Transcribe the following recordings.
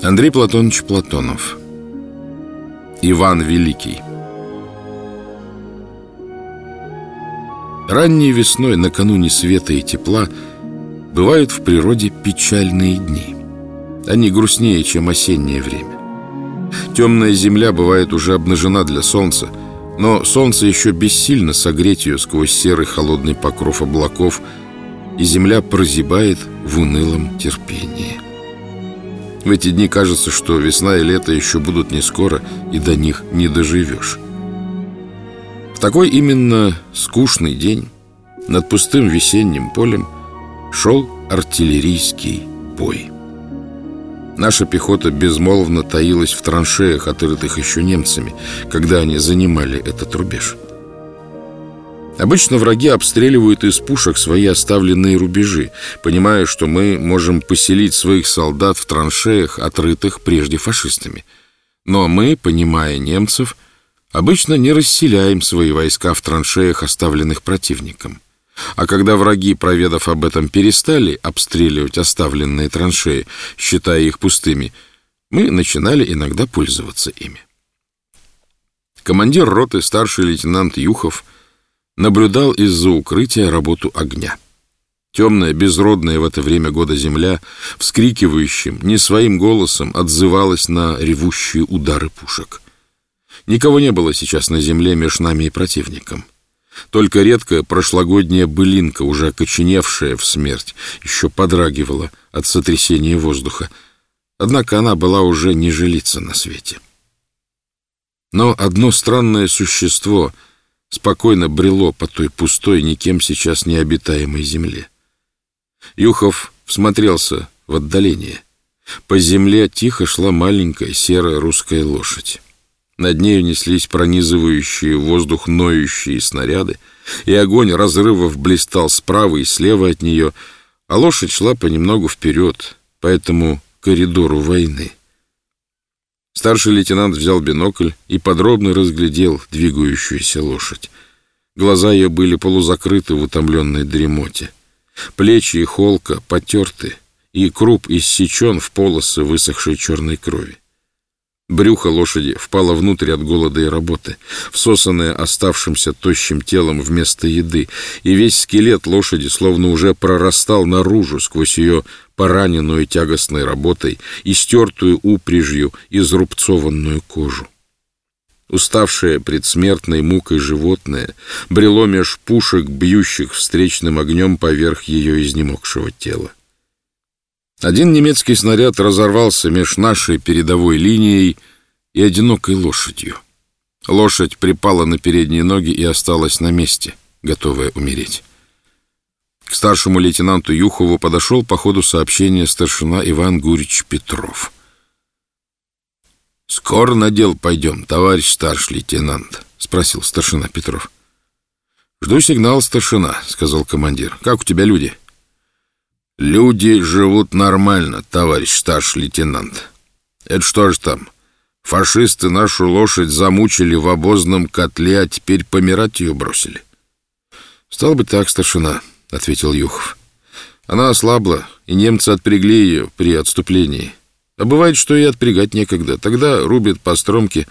Андрей Платонович Платонов Иван Великий Ранней весной, накануне света и тепла, бывают в природе печальные дни. Они грустнее, чем осеннее время. Темная земля бывает уже обнажена для солнца, но солнце еще бессильно согреть ее сквозь серый холодный покров облаков, и земля прозябает в унылом терпении. В эти дни кажется, что весна и лето еще будут не скоро, и до них не доживешь. В такой именно скучный день над пустым весенним полем шел артиллерийский бой. Наша пехота безмолвно таилась в траншеях, отрытых еще немцами, когда они занимали этот рубеж. Обычно враги обстреливают из пушек свои оставленные рубежи, понимая, что мы можем поселить своих солдат в траншеях, отрытых прежде фашистами. Но мы, понимая немцев, обычно не расселяем свои войска в траншеях, оставленных противником. А когда враги, проведав об этом, перестали обстреливать оставленные траншеи, считая их пустыми, мы начинали иногда пользоваться ими. Командир роты, старший лейтенант Юхов – наблюдал из-за укрытия работу огня. Темная, безродная в это время года земля, вскрикивающим, не своим голосом отзывалась на ревущие удары пушек. Никого не было сейчас на земле между нами и противником. Только редкая прошлогодняя былинка, уже окоченевшая в смерть, еще подрагивала от сотрясения воздуха. Однако она была уже не жилица на свете. Но одно странное существо — спокойно брело по той пустой, никем сейчас не обитаемой земле. Юхов всмотрелся в отдаление. По земле тихо шла маленькая серая русская лошадь. Над нею неслись пронизывающие воздух ноющие снаряды, и огонь разрывов блистал справа и слева от нее, а лошадь шла понемногу вперед, по этому коридору войны. Старший лейтенант взял бинокль и подробно разглядел двигающуюся лошадь. Глаза ее были полузакрыты в утомленной дремоте. Плечи и холка потерты, и круп иссечен в полосы высохшей черной крови. Брюхо лошади впало внутрь от голода и работы, всосанное оставшимся тощим телом вместо еды, и весь скелет лошади словно уже прорастал наружу сквозь ее пораненную тягостной работой и стертую упряжью изрубцованную кожу. Уставшее предсмертной мукой животное брело меж пушек, бьющих встречным огнем поверх ее изнемогшего тела. Один немецкий снаряд разорвался меж нашей передовой линией и одинокой лошадью. Лошадь припала на передние ноги и осталась на месте, готовая умереть. К старшему лейтенанту Юхову подошел по ходу сообщения старшина Иван Гурич Петров. «Скоро на дел пойдем, товарищ старший лейтенант?» — спросил старшина Петров. «Жду сигнал, старшина», — сказал командир. «Как у тебя люди?» Люди живут нормально, товарищ старший лейтенант. Это что же там? Фашисты нашу лошадь замучили в обозном котле, а теперь помирать ее бросили. Стало быть так, старшина, ответил Юхов. Она ослабла, и немцы отпрягли ее при отступлении. А бывает, что и отпрягать некогда. Тогда рубят по стромке,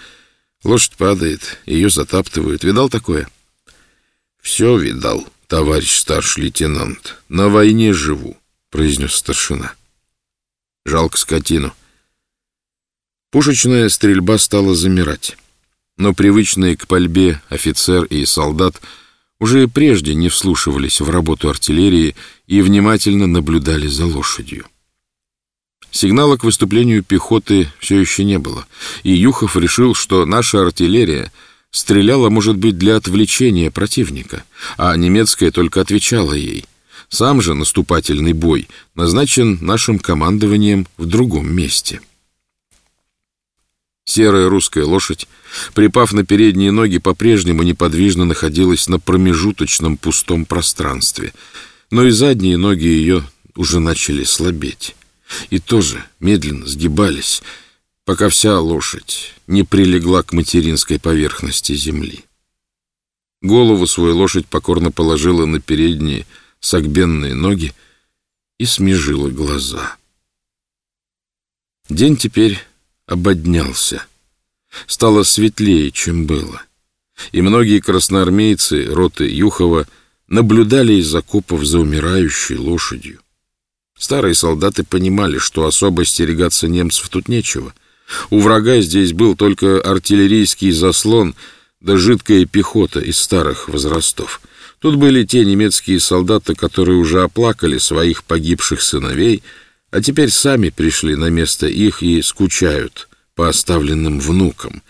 лошадь падает, ее затаптывают. Видал такое? Все видал, товарищ старший лейтенант. На войне живу. — произнес старшина. «Жалко скотину». Пушечная стрельба стала замирать, но привычные к пальбе офицер и солдат уже прежде не вслушивались в работу артиллерии и внимательно наблюдали за лошадью. Сигнала к выступлению пехоты все еще не было, и Юхов решил, что наша артиллерия стреляла, может быть, для отвлечения противника, а немецкая только отвечала ей — сам же наступательный бой назначен нашим командованием в другом месте. Серая русская лошадь, припав на передние ноги, по-прежнему неподвижно находилась на промежуточном пустом пространстве, но и задние ноги ее уже начали слабеть. И тоже медленно сгибались, пока вся лошадь не прилегла к материнской поверхности земли. Голову свою лошадь покорно положила на передние, согбенные ноги и смежила глаза. День теперь ободнялся. Стало светлее, чем было. И многие красноармейцы роты Юхова наблюдали из окопов за умирающей лошадью. Старые солдаты понимали, что особо стерегаться немцев тут нечего. У врага здесь был только артиллерийский заслон да жидкая пехота из старых возрастов. Тут были те немецкие солдаты, которые уже оплакали своих погибших сыновей, а теперь сами пришли на место их и скучают по оставленным внукам.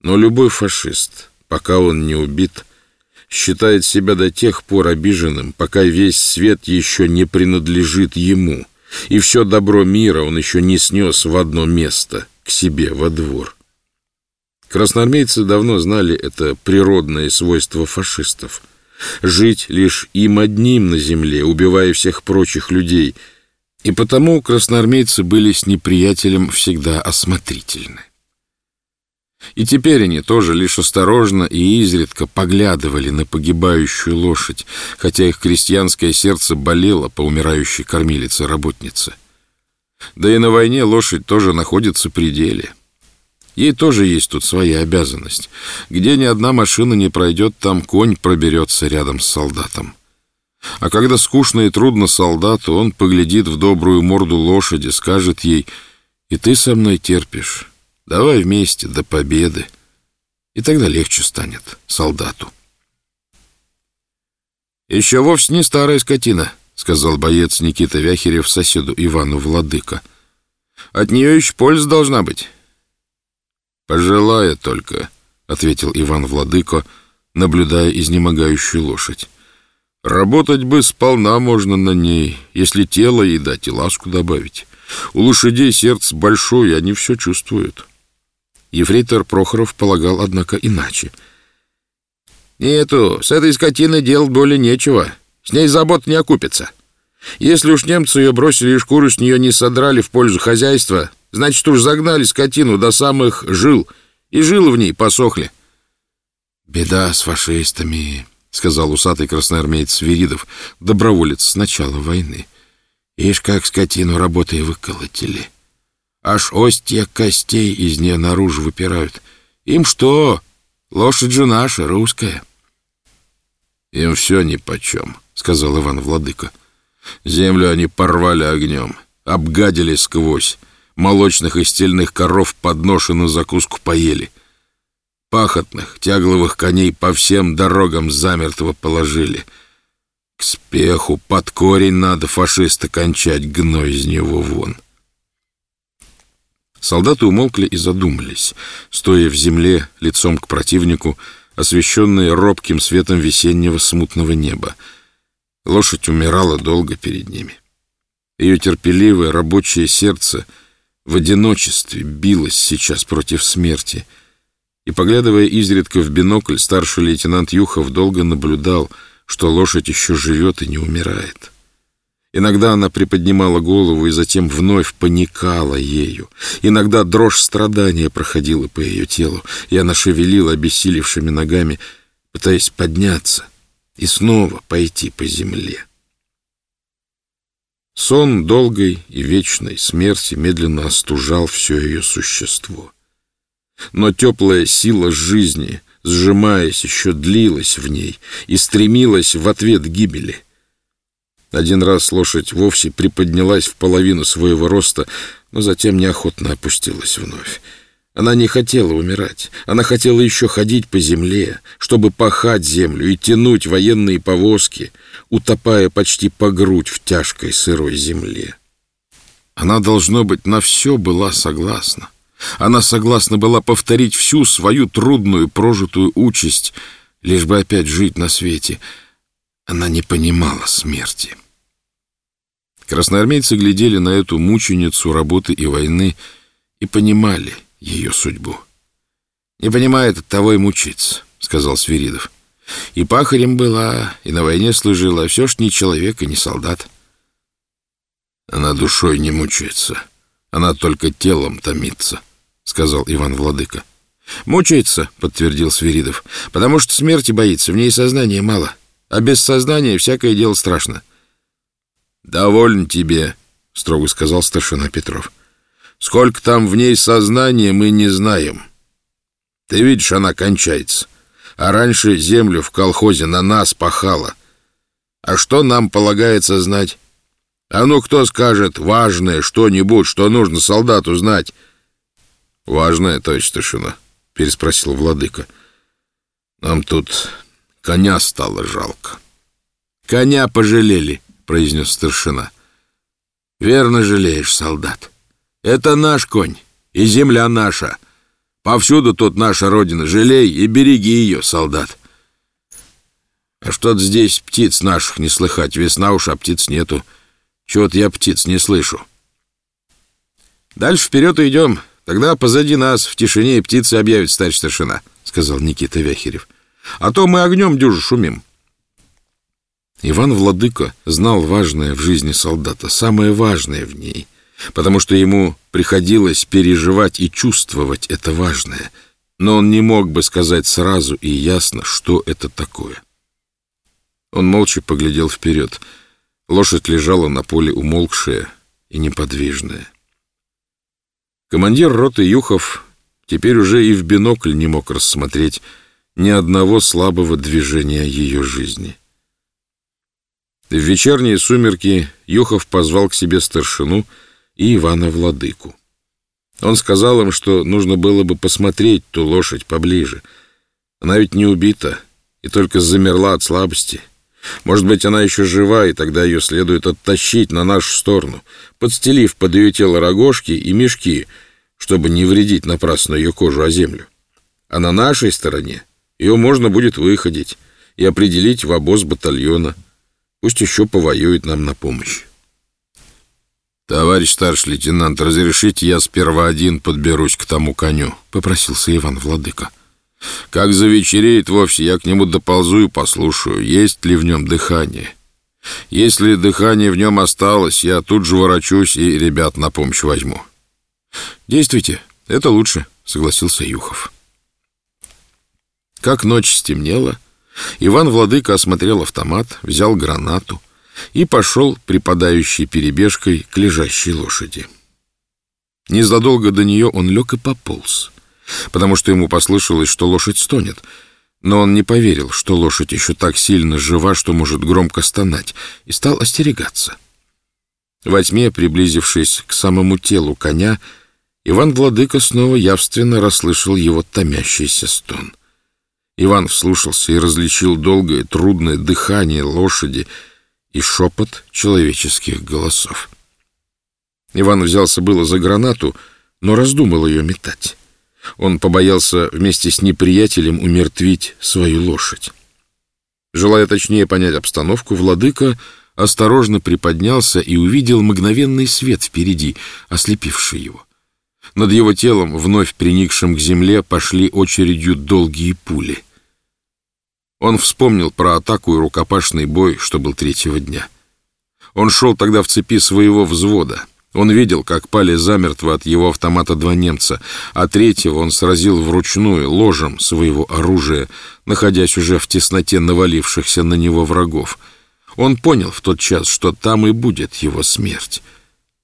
Но любой фашист, пока он не убит, считает себя до тех пор обиженным, пока весь свет еще не принадлежит ему, и все добро мира он еще не снес в одно место, к себе во двор. Красноармейцы давно знали это природное свойство фашистов — жить лишь им одним на земле, убивая всех прочих людей, и потому красноармейцы были с неприятелем всегда осмотрительны. И теперь они тоже лишь осторожно и изредка поглядывали на погибающую лошадь, хотя их крестьянское сердце болело по умирающей кормилице-работнице. Да и на войне лошадь тоже находится при деле. Ей тоже есть тут своя обязанность. Где ни одна машина не пройдет, там конь проберется рядом с солдатом. А когда скучно и трудно солдату, он поглядит в добрую морду лошади, скажет ей, «И ты со мной терпишь, давай вместе до победы». И тогда легче станет солдату. «Еще вовсе не старая скотина», — сказал боец Никита Вяхерев соседу Ивану Владыка. «От нее еще польза должна быть». «Пожелая только», — ответил Иван Владыко, наблюдая изнемогающую лошадь. «Работать бы сполна можно на ней, если тело ей дать и ласку добавить. У лошадей сердце большое, они все чувствуют». Ефрейтор Прохоров полагал, однако, иначе. «Нету, с этой скотиной делать более нечего. С ней забот не окупится. Если уж немцы ее бросили и шкуру с нее не содрали в пользу хозяйства, Значит, уж загнали скотину до самых жил, и жилы в ней посохли. «Беда с фашистами», — сказал усатый красноармеец Свиридов, доброволец с начала войны. «Ишь, как скотину работой выколотили. Аж остья костей из нее наружу выпирают. Им что? Лошадь же наша, русская». «Им все нипочем», — сказал Иван Владыка. «Землю они порвали огнем, обгадили сквозь, молочных и стельных коров под нож и на закуску поели. Пахотных, тягловых коней по всем дорогам замертво положили. К спеху под корень надо фашиста кончать, гной из него вон. Солдаты умолкли и задумались, стоя в земле лицом к противнику, освещенные робким светом весеннего смутного неба. Лошадь умирала долго перед ними. Ее терпеливое рабочее сердце — в одиночестве билась сейчас против смерти. И, поглядывая изредка в бинокль, старший лейтенант Юхов долго наблюдал, что лошадь еще живет и не умирает. Иногда она приподнимала голову и затем вновь паникала ею. Иногда дрожь страдания проходила по ее телу, и она шевелила обессилевшими ногами, пытаясь подняться и снова пойти по земле. Сон долгой и вечной смерти медленно остужал все ее существо. Но теплая сила жизни, сжимаясь, еще длилась в ней и стремилась в ответ гибели. Один раз лошадь вовсе приподнялась в половину своего роста, но затем неохотно опустилась вновь. Она не хотела умирать. Она хотела еще ходить по земле, чтобы пахать землю и тянуть военные повозки, утопая почти по грудь в тяжкой сырой земле. Она, должно быть, на все была согласна. Она согласна была повторить всю свою трудную прожитую участь, лишь бы опять жить на свете. Она не понимала смерти. Красноармейцы глядели на эту мученицу работы и войны и понимали — ее судьбу. «Не понимает, от того и мучиться», — сказал Свиридов. «И пахарем была, и на войне служила, а все ж не человек и не солдат». «Она душой не мучается, она только телом томится», — сказал Иван Владыка. «Мучается», — подтвердил Свиридов, — «потому что смерти боится, в ней сознания мало, а без сознания всякое дело страшно». «Довольно тебе», — строго сказал старшина Петров. Сколько там в ней сознания, мы не знаем. Ты видишь, она кончается. А раньше землю в колхозе на нас пахала. А что нам полагается знать? А ну, кто скажет важное что-нибудь, что нужно солдату знать? Важное, товарищ старшина, переспросил владыка. Нам тут коня стало жалко. Коня пожалели, произнес старшина. Верно жалеешь, солдат. Это наш конь, и земля наша. Повсюду тут наша родина. Жалей и береги ее, солдат. А что-то здесь птиц наших не слыхать. Весна уж, а птиц нету. Чего-то я птиц не слышу. Дальше вперед идем. Тогда позади нас в тишине птицы объявят старший старшина, сказал Никита Вяхерев. А то мы огнем дюже шумим. Иван Владыко знал важное в жизни солдата, самое важное в ней, потому что ему приходилось переживать и чувствовать это важное, но он не мог бы сказать сразу и ясно, что это такое. Он молча поглядел вперед — Лошадь лежала на поле умолкшая и неподвижная. Командир роты Юхов теперь уже и в бинокль не мог рассмотреть ни одного слабого движения ее жизни. В вечерние сумерки Юхов позвал к себе старшину и Ивана Владыку. Он сказал им, что нужно было бы посмотреть ту лошадь поближе. Она ведь не убита и только замерла от слабости — может быть, она еще жива, и тогда ее следует оттащить на нашу сторону, подстелив под ее тело рогожки и мешки, чтобы не вредить напрасно ее кожу о землю. А на нашей стороне ее можно будет выходить и определить в обоз батальона. Пусть еще повоюет нам на помощь. «Товарищ старший лейтенант, разрешите я сперва один подберусь к тому коню?» — попросился Иван Владыка. Как завечереет вовсе, я к нему доползу и послушаю, есть ли в нем дыхание. Если дыхание в нем осталось, я тут же ворочусь и ребят на помощь возьму. Действуйте, это лучше, согласился Юхов. Как ночь стемнела, Иван Владыка осмотрел автомат, взял гранату и пошел, припадающей перебежкой, к лежащей лошади. Незадолго до нее он лег и пополз потому что ему послышалось, что лошадь стонет. Но он не поверил, что лошадь еще так сильно жива, что может громко стонать, и стал остерегаться. Во тьме, приблизившись к самому телу коня, Иван Владыка снова явственно расслышал его томящийся стон. Иван вслушался и различил долгое, трудное дыхание лошади и шепот человеческих голосов. Иван взялся было за гранату, но раздумал ее метать. Он побоялся вместе с неприятелем умертвить свою лошадь. Желая точнее понять обстановку, владыка осторожно приподнялся и увидел мгновенный свет впереди, ослепивший его. Над его телом, вновь приникшим к земле, пошли очередью долгие пули. Он вспомнил про атаку и рукопашный бой, что был третьего дня. Он шел тогда в цепи своего взвода — он видел, как пали замертво от его автомата два немца, а третьего он сразил вручную ложем своего оружия, находясь уже в тесноте навалившихся на него врагов. Он понял в тот час, что там и будет его смерть.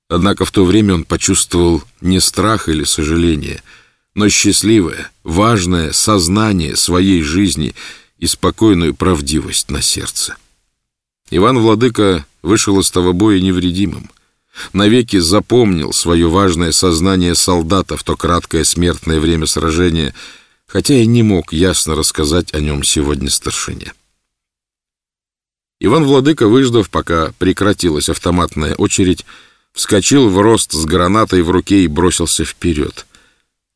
Однако в то время он почувствовал не страх или сожаление, но счастливое, важное сознание своей жизни и спокойную правдивость на сердце. Иван Владыка вышел из того боя невредимым навеки запомнил свое важное сознание солдата в то краткое смертное время сражения, хотя и не мог ясно рассказать о нем сегодня старшине. Иван Владыка, выждав, пока прекратилась автоматная очередь, вскочил в рост с гранатой в руке и бросился вперед.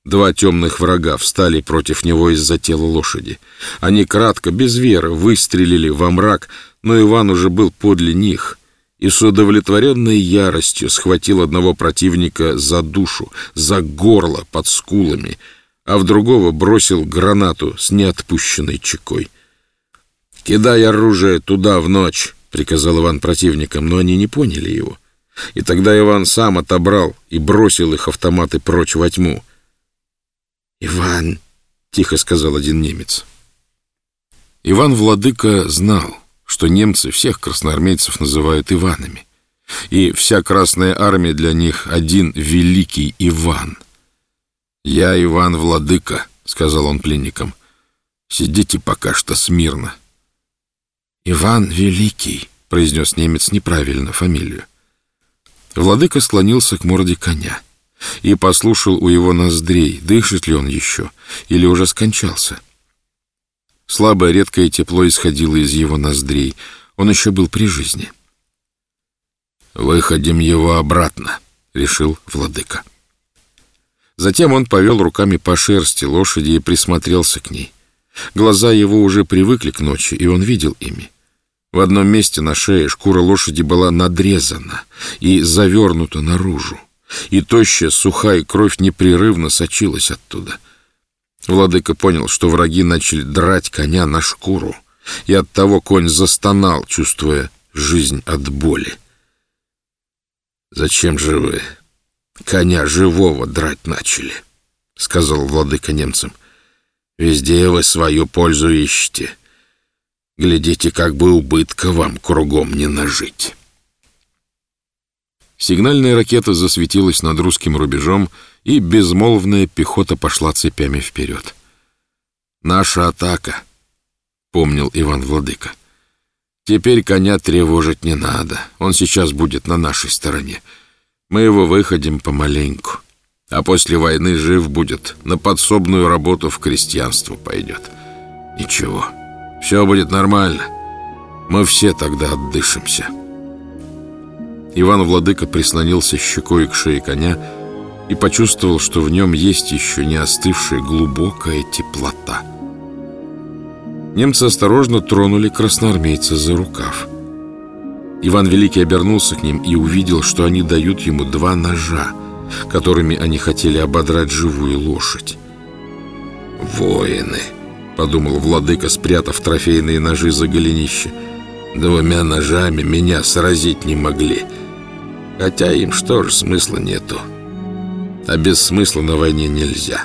Два темных врага встали против него из-за тела лошади. Они кратко, без веры, выстрелили во мрак, но Иван уже был подле них, и с удовлетворенной яростью схватил одного противника за душу, за горло под скулами, а в другого бросил гранату с неотпущенной чекой. «Кидай оружие туда в ночь!» — приказал Иван противникам, но они не поняли его. И тогда Иван сам отобрал и бросил их автоматы прочь во тьму. «Иван!» — тихо сказал один немец. Иван Владыка знал — что немцы всех красноармейцев называют Иванами. И вся Красная Армия для них один великий Иван. «Я Иван Владыка», — сказал он пленникам. «Сидите пока что смирно». «Иван Великий», — произнес немец неправильно фамилию. Владыка склонился к морде коня и послушал у его ноздрей, дышит ли он еще или уже скончался. Слабое редкое тепло исходило из его ноздрей. Он еще был при жизни. «Выходим его обратно», — решил владыка. Затем он повел руками по шерсти лошади и присмотрелся к ней. Глаза его уже привыкли к ночи, и он видел ими. В одном месте на шее шкура лошади была надрезана и завернута наружу, и тощая сухая кровь непрерывно сочилась оттуда. Владыка понял, что враги начали драть коня на шкуру, и оттого конь застонал, чувствуя жизнь от боли. «Зачем же вы коня живого драть начали?» — сказал владыка немцам. «Везде вы свою пользу ищете. Глядите, как бы убытка вам кругом не нажить». Сигнальная ракета засветилась над русским рубежом, и безмолвная пехота пошла цепями вперед. «Наша атака», — помнил Иван Владыка. Теперь коня тревожить не надо. Он сейчас будет на нашей стороне. Мы его выходим помаленьку. А после войны жив будет. На подсобную работу в крестьянство пойдет. Ничего. Все будет нормально. Мы все тогда отдышимся. Иван Владыка прислонился щекой к шее коня и почувствовал, что в нем есть еще не остывшая глубокая теплота. Немцы осторожно тронули красноармейца за рукав. Иван Великий обернулся к ним и увидел, что они дают ему два ножа, которыми они хотели ободрать живую лошадь. «Воины!» — подумал владыка, спрятав трофейные ножи за голенище. «Двумя ножами меня сразить не могли. Хотя им что ж смысла нету. А без смысла на войне нельзя».